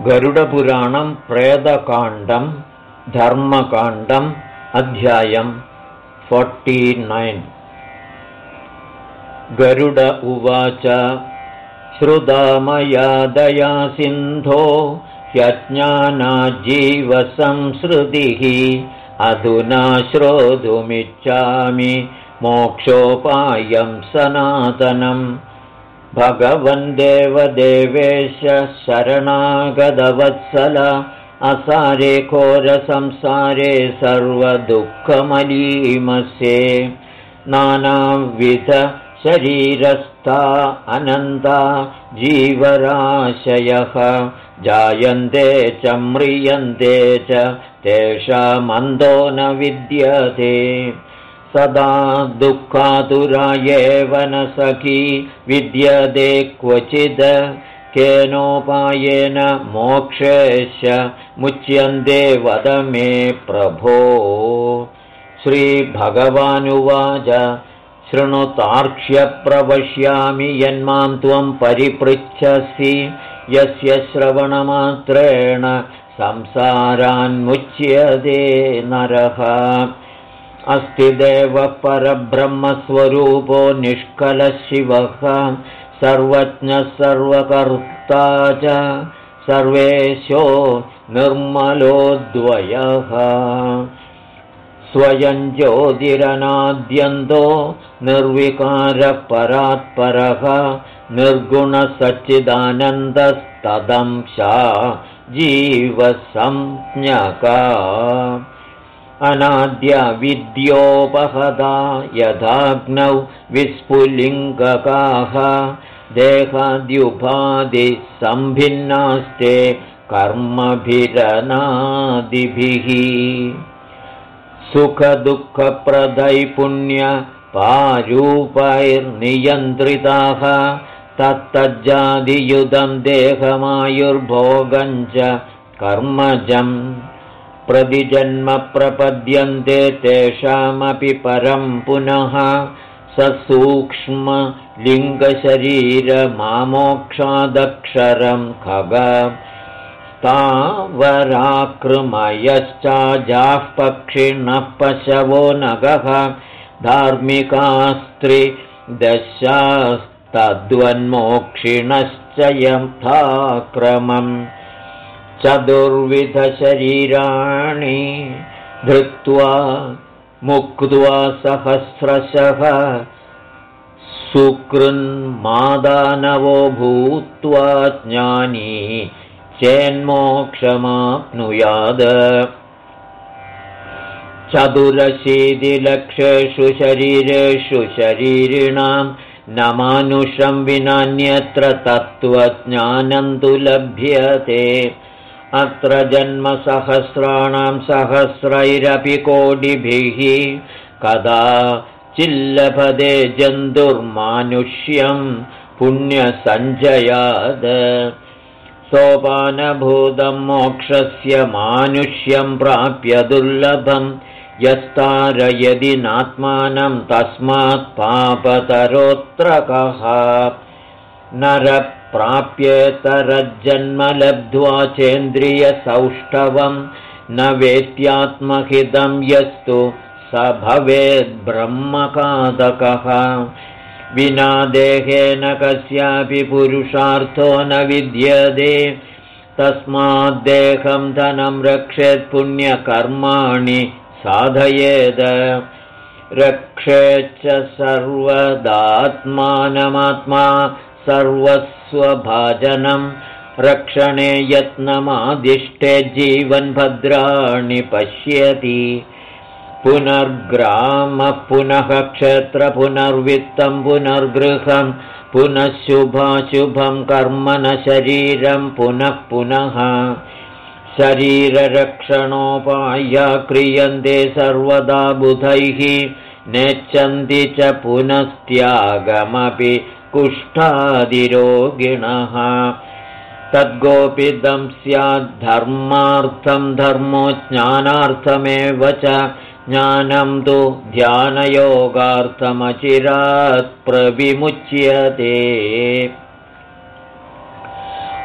गरुडपुराणं प्रेदकाण्डं धर्मकाण्डम् अध्यायं फोर्टिनैन् गरुड उवाच श्रुतामया दया सिन्धो ह्यज्ञानाजीवसंसृतिः अधुना श्रोतुमिच्छामि मोक्षोपायं सनातनम् भगवन् देवदेवेश शरणागतवत्सल। असारे घोरसंसारे सर्वदुःखमलीमसे। नानाविधशरीरस्था अनन्ता जीवराशयः। जायन्ते च म्रियन्ते च तेषामन्दो न विद्यते सदा दुःखातुरायेव न सखी विद्यते क्वचिद् केनोपायेन मोक्षेश मुच्यन्ते वद मे प्रभो। श्रीभगवानुवाच शृणुतार्क्ष्यप्रवश्यामि यन्मां त्वं परिपृच्छसि। यस्य श्रवणमात्रेण संसारान्मुच्यते नरः अस्ति देवः परब्रह्मस्वरूपो निष्कलशिवः। सर्वज्ञः सर्वकर्ता च सर्वेशो निर्मलोद्वयः स्वयं ज्योतिरनाद्यन्तो निर्विकारपरात्परः। निर्गुणसच्चिदानन्दस्तदंशा जीवसंज्ञका अनाद्यविद्योपहदा यथाग्नौ विस्फुलिङ्गकाः देहाद्युपाधिसम्भिन्नास्ते कर्मभिरनादिभिः। सुखदुःखप्रदैपुण्यपारूपैर्नियन्त्रिताः तत्तज्जादियुधं देहमायुर्भोगञ्च कर्मजम् प्रतिजन्म प्रपद्यन्ते तेषामपि परं पुनः ससूक्ष्मलिङ्गशरीरमामोक्षादक्षरं खग। तावराकृमयश्चाजाः पक्षिणः पशवो नगः। धार्मिकास्त्रिदशास्तद्वन्मोक्षिणश्च यथाक्रमम् चतुर्विधशरीराणि धृत्वा मुक्त्वा सहस्रशः सुकृन्मादानवो भूत्वा ज्ञानी चेन्मोक्षमाप्नुयाद। चतुरशीतिलक्षेषु शरीरेषु शरीरिणां न मानुषं विनान्यत्र तत्त्वज्ञानं तु लभ्यते अत्र जन्मसहस्राणां सहस्रैरपि कोटिभिः कदा चिल्लभदे जन्तुर्मानुष्यं पुण्यसञ्जयाद। सोपानभूतं मोक्षस्य मानुष्यं प्राप्य दुर्लभं यस्तारयदि नात्मानं तस्मात् पापतरोऽत्र कः नर प्राप्येतरज्जन्म लब्ध्वा चेन्द्रियसौष्ठवं न वेत्यात्महितं यस्तु स भवेद्ब्रह्मकादकः विना देहेन कस्यापि पुरुषार्थो न विद्यते। तस्माद्देहं धनं रक्षेत् पुण्यकर्माणि साधयेद। रक्षेच्च सर्वदात्मानमात्मा सर्वस्वभाजनं रक्षणे यत्नमादिष्टे जीवन्भद्राणि पश्यति। पुनर्ग्रामः पुनः क्षेत्र पुनर्वित्तं पुनर्गृहं पुनः शुभाशुभं कर्म न शरीरं पुनः पुनः। शरीररक्षणोपाया क्रियन्ते सर्वदा बुधैः नेच्छन्ति च पुनस्त्यागमपि कुष्ठादिरोगिणः। तद्गोपिदं स्याद्धर्मार्थं धर्मो ज्ञानार्थमेव च। ज्ञानं तु ध्यानयोगार्थमचिरात् प्रविमुच्यते।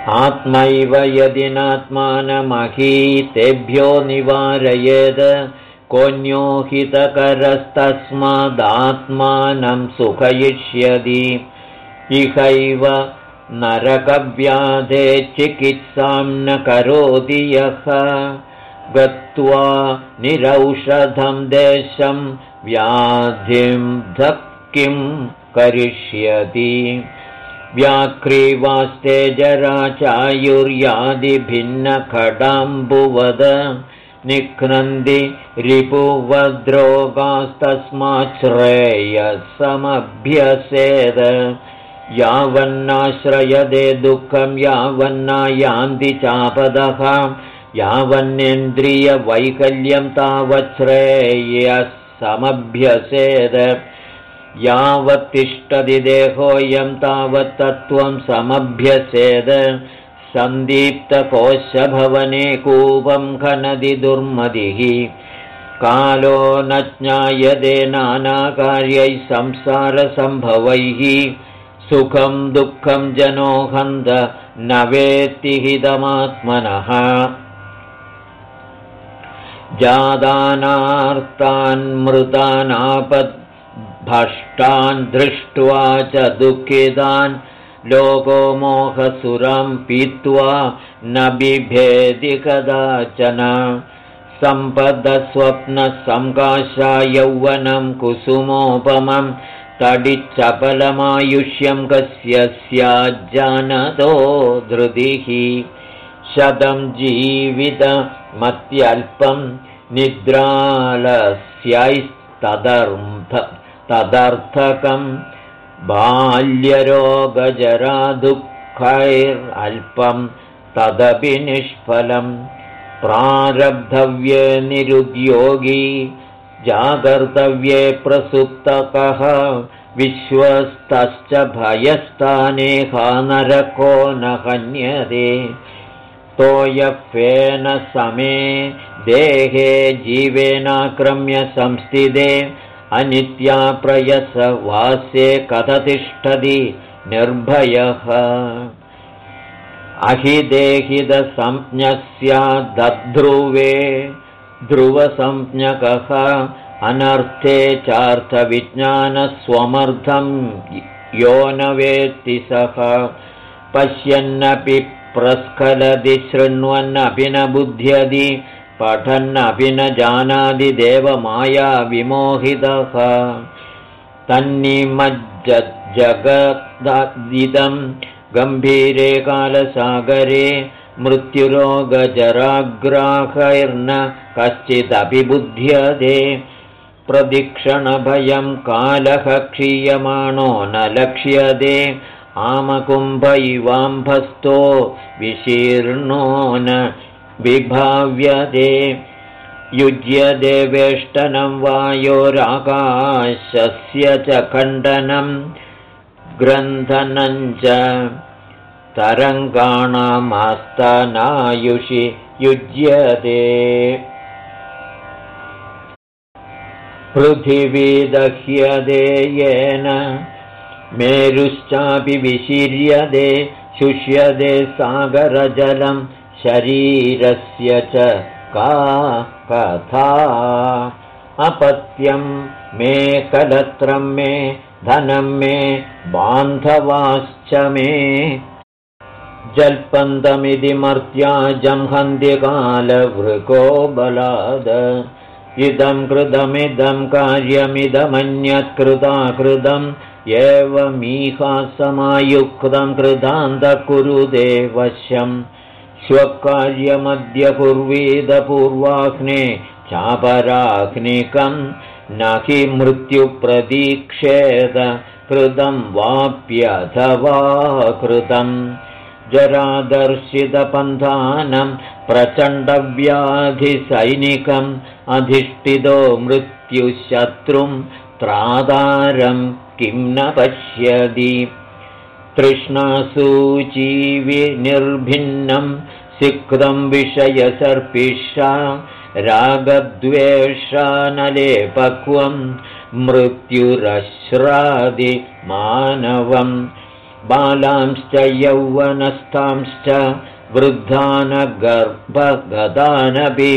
आत्मैव यदि नात्मानमही तेभ्यो निवारयेद् कोऽन्योहितकरस्तस्मादात्मानं सुखयिष्यति इहैव नरकव्याधे चिकित्सां न करोति यः। गत्वा निरौषधं देशं व्याधिं धक्किं करिष्यति। व्याक्रीवास्ते जराचायुर्यादिभिन्नखडाम्बुवद निघ्नन्ति रिपुवद्रोगास्तस्माच्छ्रेयसमभ्यसेद यावन्नाश्रयदे दुःखं यावन्ना यान्ति चापदः यावन्नेन्द्रियवैकल्यं तावच्छ्रेयसमभ्यसेद यावत्तिष्ठति देहोऽयं तावत्तत्त्वं समभ्यसेद सन्दीप्तकोशभवने कूपं खनदि दुर्मदिः कालो न ज्ञायते नानाकार्यैः संसारसम्भवैः सुखं दुःखं जनो हन्त न वेत्तिहितमात्मनः जादानार्तान्मृतानापद्भष्टान् दृष्ट्वा च दुःखितान् लोको मोहसुरं पीत्वा न बिभेदि कदाचन। सम्पदस्वप्नसङ्काशा यौवनं कुसुमोपमं तडिच्चपलमायुष्यं कस्य स्याज्जानतो धृतिः। शतं जीवितमत्यल्पं निद्रालस्यैस्तदर्थकम् बाल्यरोगजरादुःखैरल्पं तदपि निष्फलं। प्रारब्धव्ये निरुद्योगी जागर्तव्ये प्रसुप्तकः विश्वस्तश्च भयस्थाने नरको न हन्यते तोयफेन समे देहे जीवेनाक्रम्य संस्थिते अनित्याप्रयसवास्ये कथतिष्ठति निर्भयः। अहिदेहितसंज्ञस्यादध्रुवे ध्रुवसंज्ञकः। अनर्थे चार्थविज्ञानस्वमर्थं यो न वेत्ति सः। पश्यन्नपि प्रस्खलति शृण्वन्नपि न बुध्यति पठन्नपि न जानाति देवमाया विमोहितः तन्निमज्जगदिदं गम्भीरे कालसागरे मृत्युरोगजराग्राहैर्न कश्चिदपि बुध्यते प्रदीक्षणभयं कालः क्षीयमाणो न लक्ष्यते। आमकुम्भैवाम्भस्तो विशीर्णो न विभाव्यते। युज्यते वेष्टनं वायोराकाशस्य च खण्डनं ग्रन्थनञ्च तरङ्गाणामास्तनायुषि युज्यते। पृथिवी दह्यते येन मेरुश्चापि विशीर्यते शुष्यते सागरजलं शरीरस्य च का कथा। अपत्यं मे कलत्रं मे धनं मे बान्धवाश्च मे जल्पन्तमिति मर्त्या जंहन्त्यकालवृको बलाद। इदं कृतमिदं कार्यमिदमन्यत्कृता कृतम् एवमीहासमायुक्तं कृतान्तकुरुदे वश्यम् स्वकार्यमद्य कुर्वीदपूर्वाह्ने चापराह्निकं न हि मृत्युप्रतीक्षेत कृतं वाप्यथवा कृतं जरादर्शितपन्थानं प्रचण्डव्याधिसैनिकम् अधिष्ठितो मृत्युशत्रुं त्रादारं किं न पश्यति। तृष्णासूचीविनिर्भिन्नं सिक्तं विषयसर्पिषा रागद्वेषानलेपक्वं मृत्युरश्रादिमानवं बालांश्च यौवनस्थांश्च वृद्धानगर्भगदानपि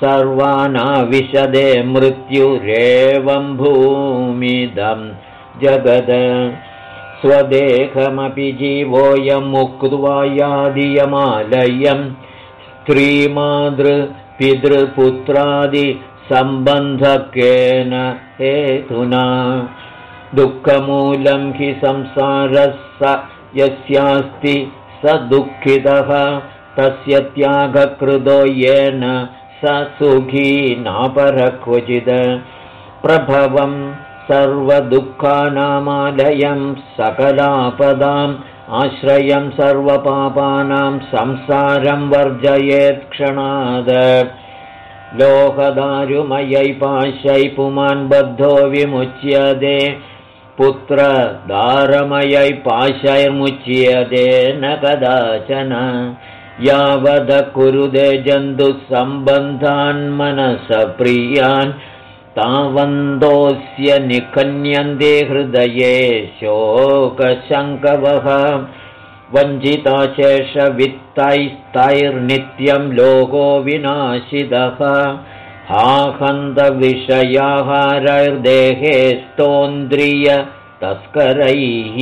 सर्वानाविशदे मृत्युरेवं भूमिदं जगद। स्वदेहमपि जीवोऽयमुक्त्वा यादियमालयं स्त्रीमातृपितृपुत्रादिसम्बन्धकेन हेतुना। दुःखमूलं हि संसारः स यस्यास्ति स दुःखितः तस्य त्यागकृतो येन स सुखी नापरक्वचित् प्रभवं सर्वदुःखानामालयं सकलापदाम् आश्रयं सर्वपापानां संसारं वर्जयेत् क्षणाद। लोहदारुमयै पाशै पुमान् बद्धो विमुच्यते पुत्रदारमयै पाशैर्मुच्यते न कदाचन। यावद कुरुदे जन्तुसम्बन्धान्मनसप्रियान् तावन्तोऽस्य निखन्यन्ते हृदये शोकशङ्कवः। वञ्चिताशेषवित्तैस्तैर्नित्यं लोको विनाशितः हाहन्तविषयाहारैर्देहे स्तोन्द्रियतस्करैः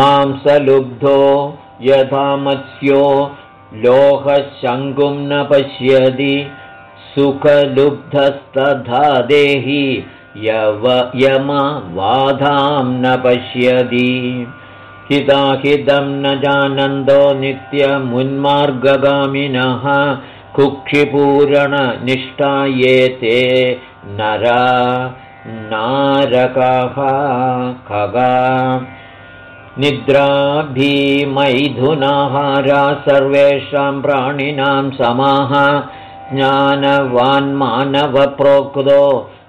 मांसलुब्धो यथा मत्स्यो लोहशङ्कुं न पश्यति सुखलुब्धस्तथा देहि यमवाधां न पश्यति। हिताहितं न जानन्दो नित्यमुन्मार्गगामिनः कुक्षिपूरणनिष्ठा ये ते नरा नारकाः खगा। निद्राभिमैथुनाहारा सर्वेषां प्राणिनां समाः ज्ञानवान्मानवप्रोक्तो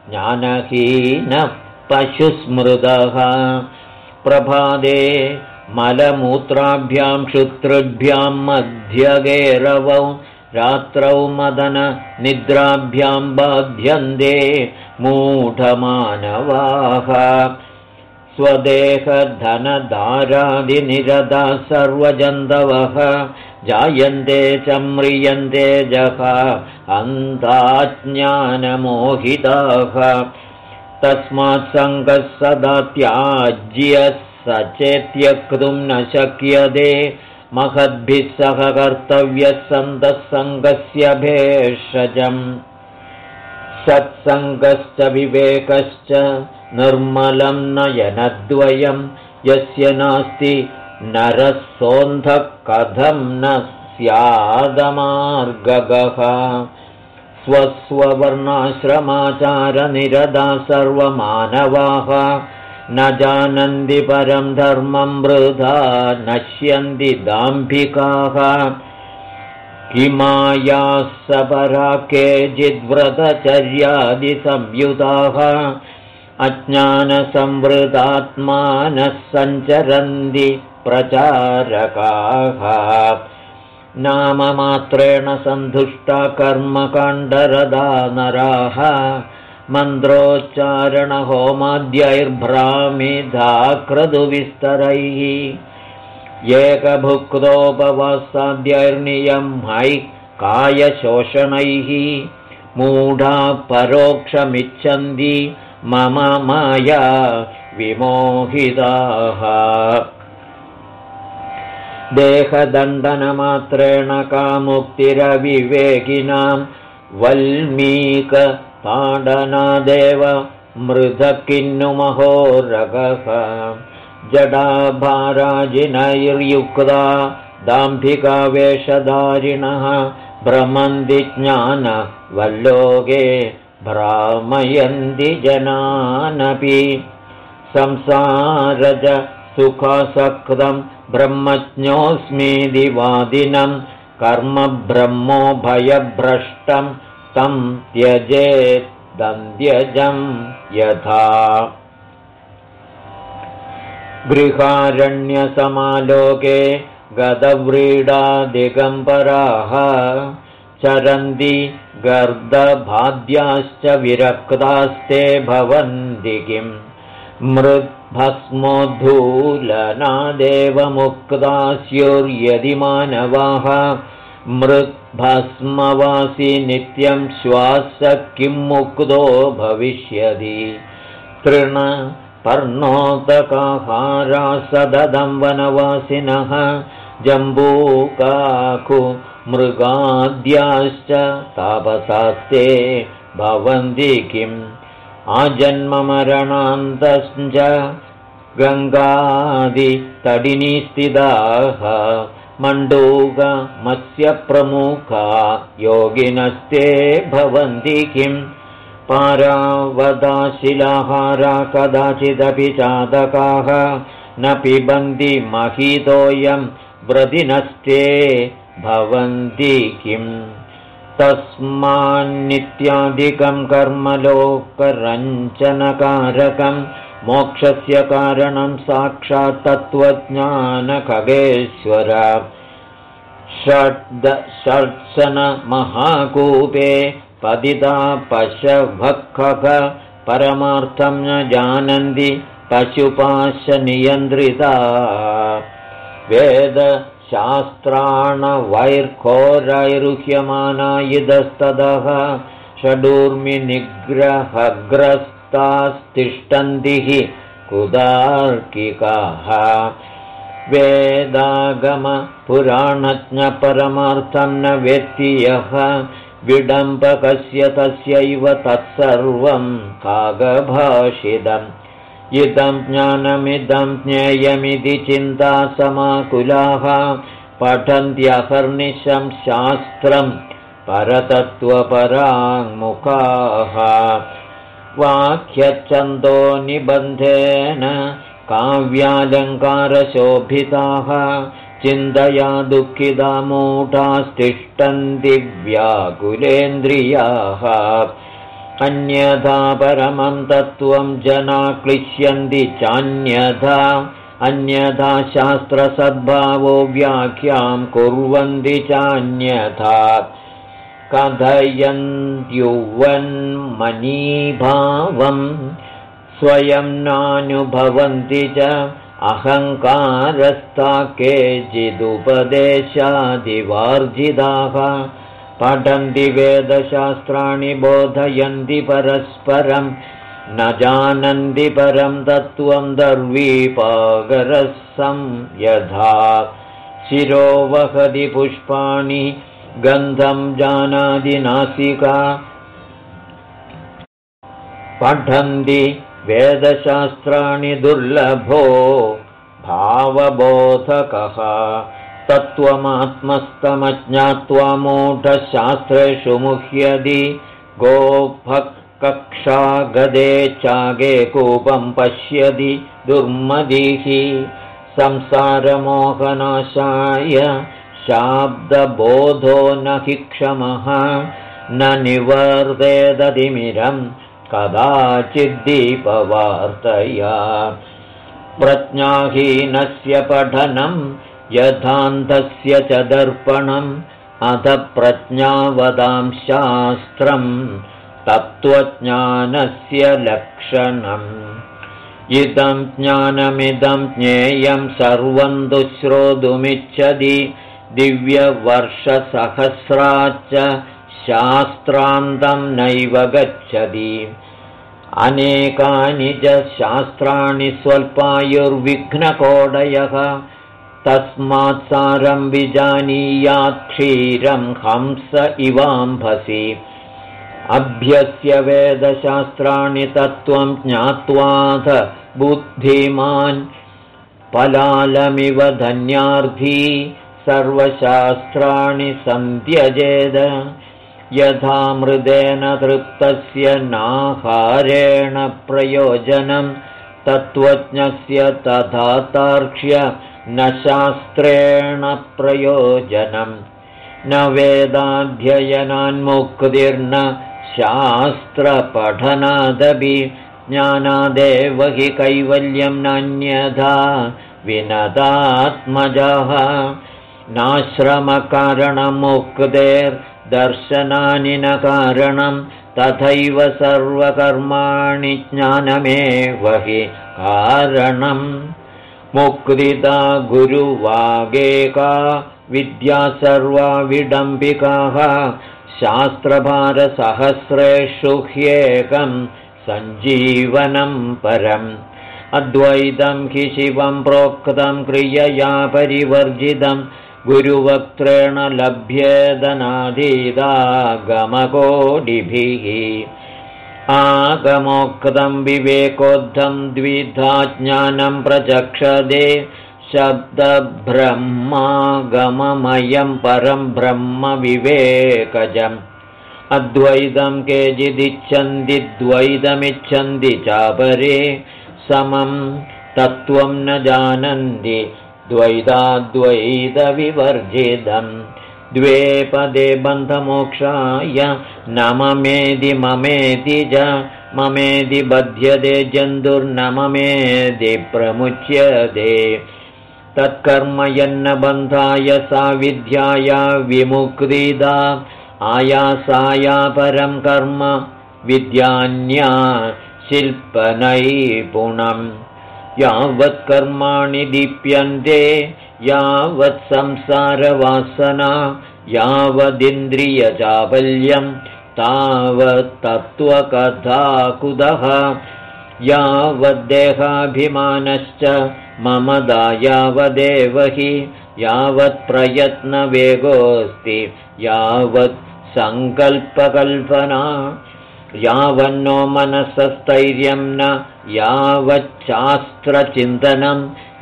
ज्ञानहीनपशुस्मृतः प्रभादे मलमूत्राभ्यां शुतृभ्यां मध्यगेरवौ रात्रौ मदननिद्राभ्यां बाध्यन्ते मूढमानवाः। स्वदेहधनधारादिनिरदा सर्वजन्तवः जायन्ते च म्रियन्ते जः अन्ताज्ञानमोहिताः। तस्मात् सङ्गः सदा त्याज्यः सचेत्यक्तुं न शक्यते महद्भिः सह कर्तव्यः सन्तः सङ्गस्य भेषजम्। सत्सङ्गश्च विवेकश्च निर्मलं नयनद्वयं यस्य नास्ति नरः कथं न स्यादमार्गगः। स्वस्ववर्णाश्रमाचारनिरदा सर्वमानवाः न जानन्ति परं धर्मं वृथा नश्यन्ति दाम्भिकाः। किमायाः सपरा केचिद्व्रतचर्यादिसंयुताः अज्ञानसंवृतात्मानः सञ्चरन्ति प्रचारकाः। नाममात्रेण सन्तुष्टा कर्मकाण्डरदा नराः मन्त्रोच्चारणहोमाद्यैर्भ्रामिधा क्रतुविस्तरैः एकभुक्तोपवासाद्यैर्नियम्हैः कायशोषणैः मूढा परोक्षमिच्छन्ति मम माया विमोहिताः। देहदण्डनमात्रेण कामुक्तिरविवेकिनां वल्मीकताडनादेव मृधकिन्नुमहोरगः। जडाभाराजिनैर्युक्ता दाम्भिकावेषधारिणः भ्रमन्ति ज्ञानवल्लोके भ्रामयन्ति जनानपि। संसारज सुखासक्तं ब्रह्मज्ञोऽस्मीदिवादिनं कर्मब्रह्मोभयभ्रष्टं तं त्यजेदन्त्यजं यथा। गृहारण्यसमालोके गदव्रीडादिगम्बराः चरन्ति गर्दभाद्याश्च विरक्तास्ते भवन्ति किम्? मृत् भस्मोद्धूलनादेव मुक्ता स्युर्यदि मानवाः मृद्भस्मवासि नित्यं श्वास किं मुक्तो भविष्यति? तृण पर्णोदकाहारा सददं वनवासिनः जम्बूकाकु मृगाद्याश्च तापसास्ते भवन्ति किम्? आजन्ममरणान्तश्च गङ्गादितडिनीस्थिताः मण्डूकमत्स्यप्रमुखा योगिनस्ते भवन्ति किम् पारावदाशिलाहारा कदाचिदपि चादकाः न पिबन्ति महितोऽयं व्रदिनस्ते भवन्ति किम् तस्मान्नित्यादिकं कर्मलोकरञ्चनकारकं मोक्षस्य कारणं साक्षात् तत्त्वज्ञानखगेश्वर। षड् षड्सनमहाकूपे पतिता पशभक्खग परमार्थं न जानन्ति पशुपाशनियन्त्रिता। वेदशास्त्राणवैर्घोरैरुह्यमाना इदस्तदः षडूर्मिनिग्रहग्रस्तास्तिष्ठन्ति कुदार्किकाः। वेदागमपुराणज्ञपरमार्थं न वेत्ति यः विडम्बकस्य तस्यैव तत्सर्वं कागभाषितम्। इदं ज्ञानमिदं ज्ञेयमिति चिन्ता समाकुलाः पठन्त्यहर्निशं शास्त्रं परतत्त्वपराङ्मुखाः वाक्यच्छन्दो निबन्धेन काव्यालङ्कारशोभिताः चिन्तया दुःखिता मूढास्तिष्ठन्ति व्याकुलेन्द्रियाः अन्यथा परमं तत्त्वं जना क्लिश्यन्ति चान्यथा अन्यथा शास्त्रसद्भावो व्याख्यां कुर्वन्ति चान्यथा कथयन्त्युवन्मनीभावं स्वयं नानुभवन्ति च अहङ्कारस्था केचिदुपदेशादिवार्जिताः पठन्ति वेदशास्त्राणि बोधयन्ति परस्परं न जानन्ति परं तत्त्वं दर्वीपागरसं यथा। शिरोवहति पुष्पाणि गन्धं जानादिनासिका पठन्ति वेदशास्त्राणि दुर्लभो भावबोधकः। तत्त्वमात्मस्तमज्ञात्वा मूढशास्त्रेषु मुह्यदि गोभक्कक्षा गदे चागे कूपं पश्यति दुर्मदिः। संसारमोहनाशाय शाब्दबोधो न हि क्षमः न निवर्तेदतिमिरम् कदाचिद्दीपवार्तया। प्रज्ञाहीनस्य पठनं यथान्तस्य च दर्पणम् अथ प्रज्ञावदां शास्त्रं तत्त्वज्ञानस्य लक्षणम्। इदं ज्ञानमिदं ज्ञेयं सर्वं दुश्रोतुमिच्छति दिव्यवर्षसहस्राच्च शास्त्रान्तं नैव गच्छति। अनेकानि च शास्त्राणि स्वल्पायुर्विघ्नकोडयः। तस्मात् सारं विजानीयात् क्षीरं हंस इवाम्भसि अभ्यस्य वेदशास्त्राणि तत्त्वं ज्ञात्वाथ बुद्धिमान्। पलालमिव धन्यार्थी सर्वशास्त्राणि सन्त्यजेद। यथा मृदेन तृप्तस्य नाहारेण प्रयोजनं तत्त्वज्ञस्य तथा तार्क्ष्य न शास्त्रेण प्रयोजनं न वेदाध्ययनान्मुक्तिर्न शास्त्रपठनादपि ज्ञानादेव हि कैवल्यं नान्यथा विनदात्मजः नाश्रमकारणमुक्तेर् दर्शनानि न कारणं तथैव सर्वकर्माणि ज्ञानमेव हि कारणम् मुक्तिदा गुरुवागेका विद्या सर्वा विडम्बिकाः शास्त्रभारसहस्रेषु ह्येकं सञ्जीवनं परम्। अद्वैतं हि शिवं प्रोक्तं क्रियया परिवर्जितं गुरुवक्त्रेण लभ्येदनाधीदागमकोडिभिः आगमोक्तं विवेकोद्धं द्विधा ज्ञानं प्रचक्षदे शब्दब्रह्मागममयं परं ब्रह्मविवेकजम्। अद्वैतं केचिदिच्छन्ति द्वैतमिच्छन्ति चापरे समं तत्त्वं न जानन्ति द्वैताद्वैतविवर्जितम् द्वे पदे बन्धमोक्षाय न ममेदि ममेति च ममेदि बध्यते जन्तुर्न ममेदि प्रमुच्यते. तत्कर्म यन्न बन्धाय सा विद्याया विमुक्तिदा. आयासाया परं कर्म विद्यान्या शिल्पनैपुणम् यावत् कर्माणि दीप्यन्ते यावत् संसारवासना तावत्तत्त्वकथा कुतः यावद्देहाभिमानश्च ममदा यावदेव हि यावत्प्रयत्नवेगोऽस्ति यावत् सङ्कल्पकल्पना यावन्नो मनसस्थैर्यं न यावच्छास्त्रचिन्तनं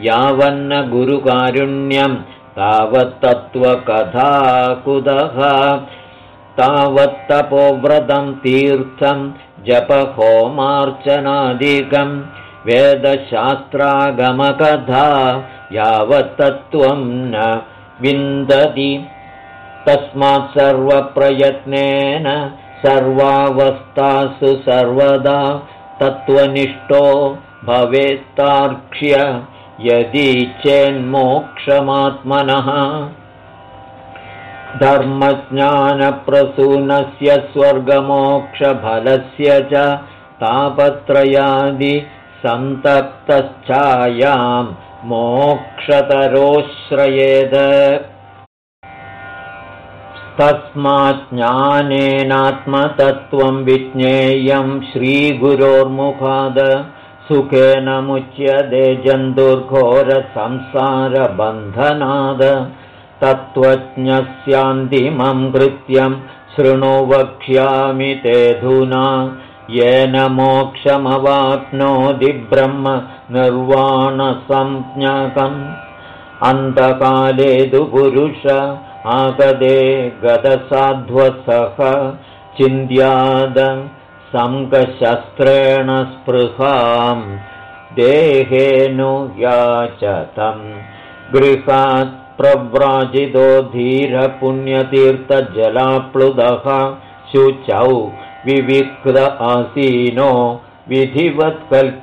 यावन्न गुरुकारुण्यं तावत्तत्त्वकथा कुतः तावत्तपोव्रतं तीर्थं जपहोमार्चनादिकं वेदशास्त्रागमकथा यावत्तत्त्वं न विन्दति तस्मात् सर्वप्रयत्नेन सर्वावस्थासु सर्वदा तत्त्वनिष्ठो भवेत्तार्क्ष्य यदि चेन्मोक्षमात्मनः। धर्मज्ञानप्रसूनस्य स्वर्गमोक्षफलस्य च तापत्रयादि सन्तप्तश्चायां मोक्षतरोश्रयेद तस्माज्ज्ञानेनात्मतत्त्वं विज्ञेयं श्रीगुरोर्मुखाद सुखेन मुच्यते जन्तुर्घोरसंसारबन्धनाद। तत्त्वज्ञस्यान्तिमं कृत्यं शृणु वक्ष्यामि तेऽधुना येन मोक्षमवाप्नोति ब्रह्म निर्वाणसंज्ञकम्। अन्तकाले तु पुरुष आगदे गतसाध्वसः चिन्त्याद सङ्कशस्त्रेण स्पृहां। देहेनु याचतम् गृहात् प्रव्राजितो धीरपुण्यतीर्थजलाप्लुदः शुचौ विविक्त आसीनो विधिवत्कल्पितासने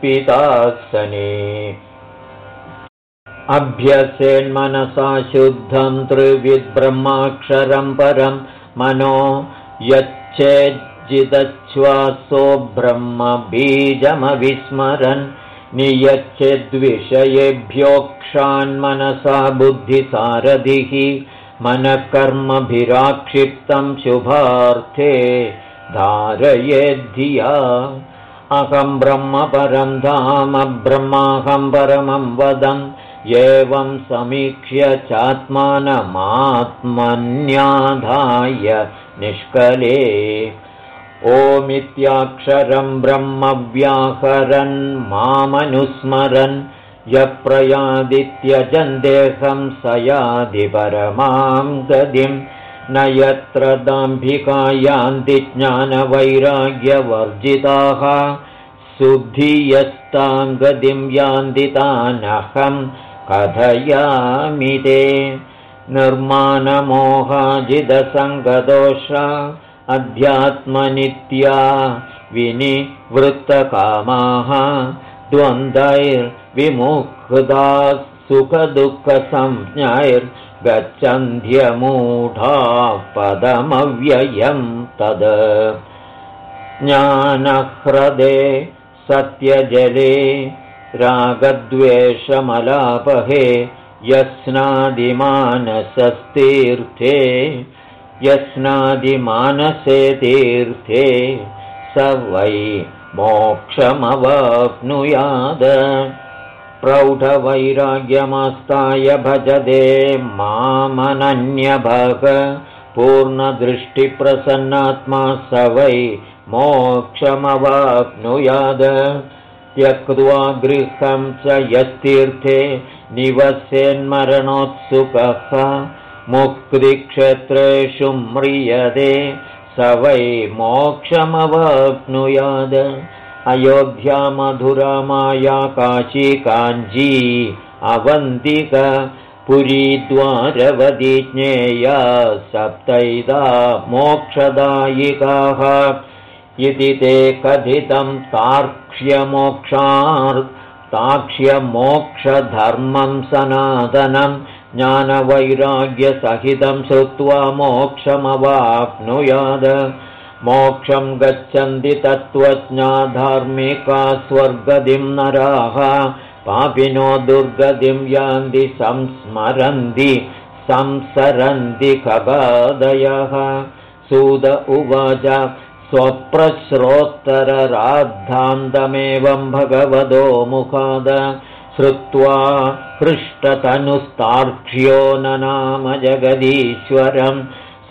अभ्यसेन्मनसा शुद्धं त्रिविद्ब्रह्माक्षरं परं मनो यच्छेज्जिदच्छ्वासो ब्रह्मबीजमविस्मरन् नियच्छेद्विषयेभ्योक्षान्मनसा बुद्धिसारथिः मनःकर्मभिराक्षिप्तं शुभार्थे धारयेद्धिया। अहं ब्रह्मपरं धाम ब्रह्माहं परमं वदम् एवं समीक्ष्य चात्मानमात्मन्याधाय निष्कले। ओमित्याक्षरं ब्रह्मव्याहरन् मामनुस्मरन् यप्रयादित्यजन्देहं स यादिपरमां गतिं। न यत्र दाम्भिकायान्ति ज्ञानवैराग्यवर्जिताः। शुद्धियस्तां गतिं यान्दितानहम् कथयामि ते। निर्माणमोहाजिदसङ्गदोष अध्यात्मनित्या विनिवृत्तकामाः द्वन्द्वैर्विमुक्ता सुखदुःखसंज्ञैर्गच्छन्ध्यमूढा पदमव्ययं तद्। ज्ञानह्रदे सत्यजले रागद्वेषमलापहे यस्नादिमानसस्तीर्थे यस्नादिमानसे तीर्थे स वै मोक्षमवाप्नुयाद। प्रौढवैराग्यमस्ताय भजदे मामनन्यभग पूर्णदृष्टिप्रसन्नात्मा स वै मोक्षमवाप्नुयाद त्यक्त्वा गृहं च यस्तीर्थे निवसेन्मरणोत्सुकः। मुक्तिक्षेत्रेषु म्रियते स वै मोक्षमवाप्नुयाद। अयोध्या मधुरमाया काशी काञ्जी अवन्तिक पुरीद्वारवदि ज्ञेया सप्तैदा मोक्षदायिकाः इति ते कथितं ताक्ष्यमोक्षधर्मं सनातनं ज्ञानवैराग्यसहितं श्रुत्वा मोक्षमवाप्नुयाद। मोक्षं गच्छन्ति तत्त्वज्ञा धार्मिका स्वर्गदिं नराः पापिनो दुर्गतिं यान्ति संस्मरन्ति संसरन्ति खगादयः। सुद उवाच स्वप्रश्रोत्तरराद्धान्तमेवं भगवतो मुखाद। श्रुत्वा हृष्टतनुस्तार्क्ष्यो न नाम जगदीश्वरम्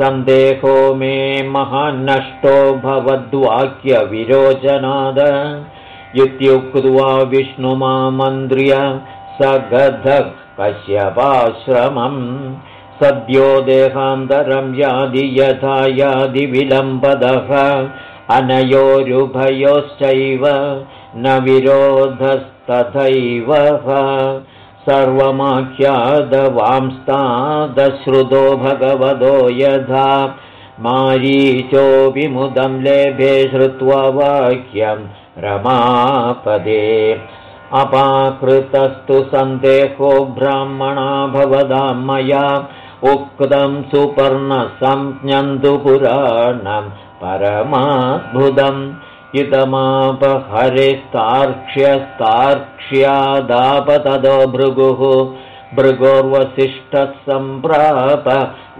सन्देहो मे महान्नष्टो भवद्वाक्यविरोचनाद। इत्युक्त्वा विष्णुमामन्त्र्य स गधः कश्यपाश्रमम् सद्यो देहान्तरं यादि यथा यादिविलम्बदः अनयोरुभयोश्चैव न विरोधस्तथैव। सर्वमाख्यादवांस्तादश्रुतो भगवतो यथा। मारीचोऽपि मुदं लेभे श्रुत्वा वाक्यं रमापदे। अपाकृतस्तु सन्देहो ब्राह्मणा भवदां मया उक्तं सुपर्णसंज्ञन्तु पुराणं परमाद्भुतम् इदमापहरिस्तार्क्ष्यस्तार्क्ष्यादापतदो भृगुः भृगोर्वसिष्ठः सम्प्राप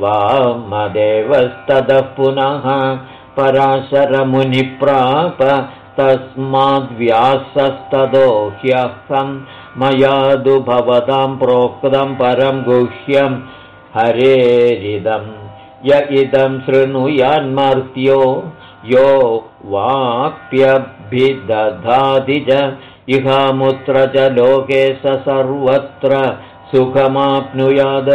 वामदेवस्ततः पुनः पराशरमुनिप्राप तस्माद्व्यासस्ततो ह्यहं मया तु भवतां प्रोक्तं परं गुह्यं हरेरिदं। य इदं शृणुयान्मर्त्यो यो वाप्यभिदधाति च इहामुत्र च लोके स सर्वत्र सुखमाप्नुयाद।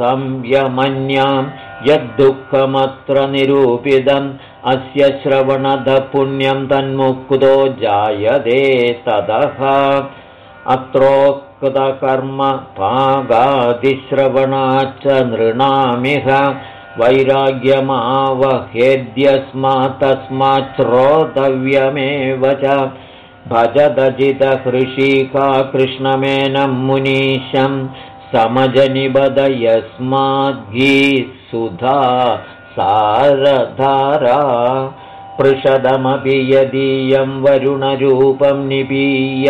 संयमन्यां। यद्दुःखमत्र निरूपितम् अस्य श्रवणदपुण्यं पुण्यं तन्मुक्तो जायते ततः अत्रोक्तकर्म पागादिश्रवणाच्च नृणामिह वैराग्यमावहेद्यस्मात् तस्मात् श्रोतव्यमेव च भजदजितहृषिका कृष्णमेनं मुनीशं समजनिबद सुधा सारधारा पृषदमपि यदीयं वरुणरूपं निपीय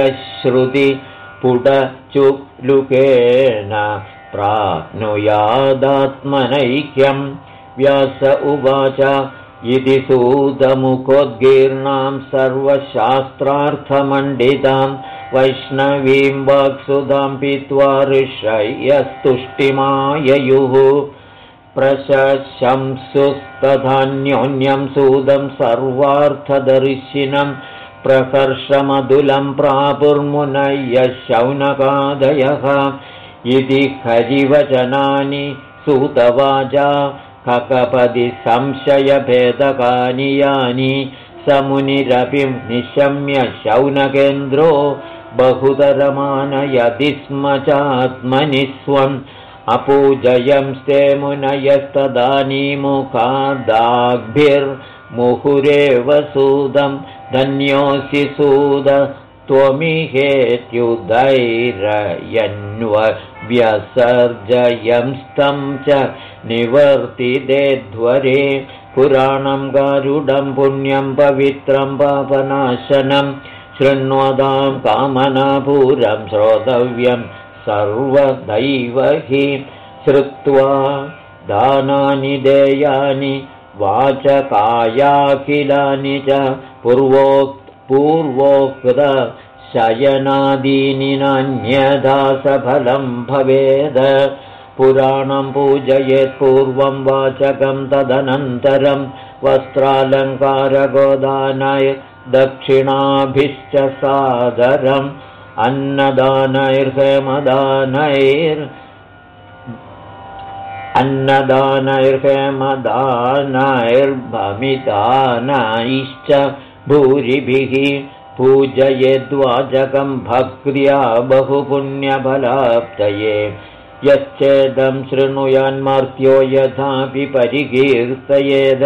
श्रुति पुटचुलुकेन प्राप्नुयादात्मनैक्यं व्यास उवाच इति सूतमुखोद्गीर्णां सर्वशास्त्रार्थमण्डितां वैष्णवीं वाक्सुधां पीत्वा ऋषयस्तुष्टिमाययुः। प्रशंसुस्तधान्योन्यं सूदं सर्वार्थदर्शिनं प्रकर्षमधुलं प्रापुर्मुनय्य शौनकादयः। इति हरिवचनानि सूतवाजा ककपदि संशयभेदकानि यानि समुनिरपि निशम्य शौनकेन्द्रो बहुतरमानयति स्म चात्मनि स्वम्। अपूजयंस्ते मुनयस्तदानीमुखादाग्भिर्मुहुरेव सूदं धन्योऽसि सूद त्वमिहेत्युदैरयन्व व्यसर्जयंस्तं च निवर्तिते ध्वरे पुराणं गारुडं पुण्यं पवित्रं पापनाशनं शृण्वतां कामनापूरं श्रोतव्यं सर्वदैव हि श्रुत्वा दानानि देयानि वाचकायाखिलानि च पूर्वोक् पूर्वोक्तशयनादीनि नान्यथा सफलं भवेद। पुराणं पूजयेत् पूर्वं वाचकं तदनन्तरं वस्त्रालङ्कारगोदानाय दक्षिणाभिश्च सादरम् अन्नदानैर्हेमदानैर् अन्नदानैर्हेमदानैर्भमिदानैश्च भूरिभिः पूजयेद्वाचकं भक्र्या बहुपुण्यफलाप्तये यश्चेदं शृणुयान्मर्त्यो यथापि परिकीर्तयेद।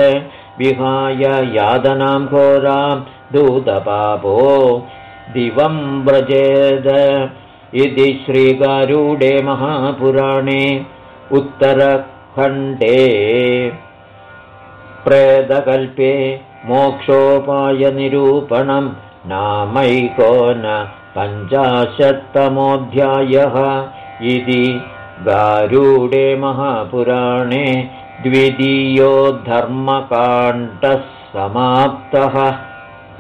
विहाय यादनां घोरां दूतपापो दिवं व्रजेद। इति श्रीगारूडे महापुराणे उत्तरखण्डे। प्रेदकल्पे मोक्षोपायनिरूपणं नामैकोन पञ्चाशत्तमोऽध्यायः। इति गारूडे महापुराणे द्वितीयो धर्मकाण्डः समाप्तः।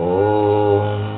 ओम्